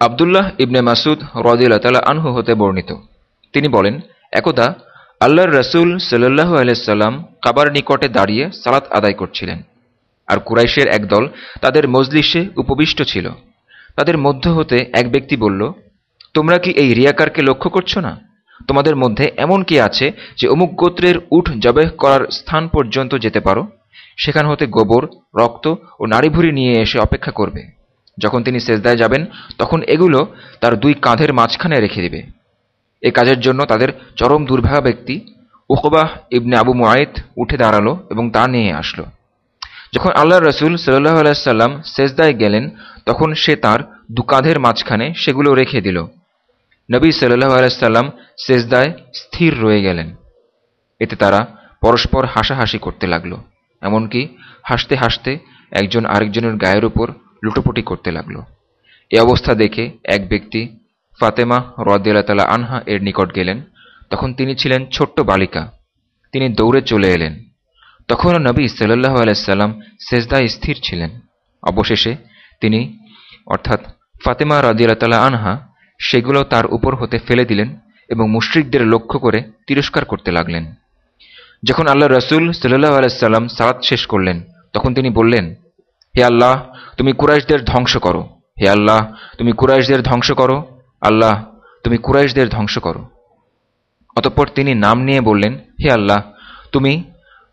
আবদুল্লাহ ইবনে মাসুদ রদিল্লা আনহু হতে বর্ণিত। তিনি বলেন, একদা আল্লাহর রসুল সাল্লাহ আলাইসাল্লাম কাবার নিকটে দাঁড়িয়ে সালাত আদায় করছিলেন। আর কুরাইশের একদল তাদের মজলিসে উপবিষ্ট ছিল। তাদের মধ্য হতে এক ব্যক্তি বলল, তোমরা কি এই রিয়াকারকে লক্ষ্য করছ না? তোমাদের মধ্যে এমন কি আছে যে অমুক গোত্রের উঠ জবেহ করার স্থান পর্যন্ত যেতে পারো? সেখান হতে গোবর, রক্ত ও নাড়িভুড়ি নিয়ে এসে অপেক্ষা করবে। যখন তিনি সেজদায় যাবেন, তখন এগুলো তার দুই কাঁধের মাঝখানে রেখে দেবে। এ কাজের জন্য তাদের চরম দুর্ভাগা ব্যক্তি উকবাহ ইবনে আবু মুআয়েদ উঠে দাঁড়াল এবং তা নিয়ে আসলো। যখন আল্লাহ রসুল সাল্লাহ আলাইসাল্লাম সেজদায় গেলেন, তখন সে তার দু কাঁধের মাঝখানে সেগুলো রেখে দিল। নবী সাল্লাহ আলাইসাল্লাম সেজদায় স্থির রয়ে গেলেন। এতে তারা পরস্পর হাসাহাসি করতে লাগল। এমনকি হাসতে হাসতে একজন আরেকজনের গায়ের উপর লুটোপুটি করতে লাগল। এ অবস্থা দেখে এক ব্যক্তি ফাতেমা রদিয়াল্লাহ আনহা এর নিকট গেলেন। তখন তিনি ছিলেন ছোট্ট বালিকা। তিনি দৌড়ে চলে এলেন। তখনও নবী সাল্লাহ আলাইসাল্লাম সেজদায় স্থির ছিলেন। অবশেষে তিনি, অর্থাৎ ফাতেমা রদিয়াল্লাহ আনহা, সেগুলো তার উপর হতে ফেলে দিলেন এবং মুশ্রিকদের লক্ষ্য করে তিরস্কার করতে লাগলেন। যখন আল্লাহ রসুল সাল্লাহ আলাইসাল্লাম সালাত শেষ করলেন, তখন তিনি বললেন, হে আল্লাহ তুমি কুরাইশদের ধ্বংস করো। হে আল্লাহ, তুমি কুরাইশদের ধ্বংস করো। আল্লাহ, তুমি কুরাইশদের ধ্বংস করো। অতঃপর তিনি নাম নিয়ে বললেন, হে আল্লাহ, তুমি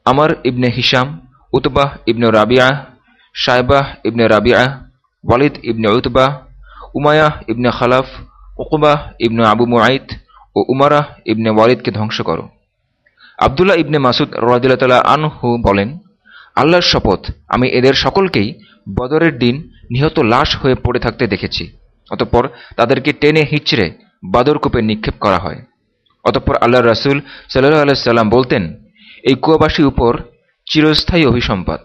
আমার ইবনে হিসাম উতবাহ ইবনে রাবিয়া সাইবাহ ইবনে রাবিয়া, ওয়ালিদ ইবনে উতবাহ উমায়াহ ইবনে খালাফ ওকুবাহ ইবনে আবু মুআইদ ও উমারাহ ইবনে ওয়ালিদকে ধ্বংস করো। আবদুল্লাহ ইবনে মাসুদ রদিল্লা আনহু বলেন আল্লাহর শপথ, আমি এদের সকলকেই বদরের দিন নিহত লাশ হয়ে পড়ে থাকতে দেখেছি। অতঃপর তাদেরকে টেনে হিচড়ে বাদরকূপে নিক্ষেপ করা হয়। অতঃপর আল্লাহ রাসুল সাল্লাহ সাল্লাম বলতেন, এই কুয়াবাসী উপর চিরস্থায়ী অভিসম্পাদ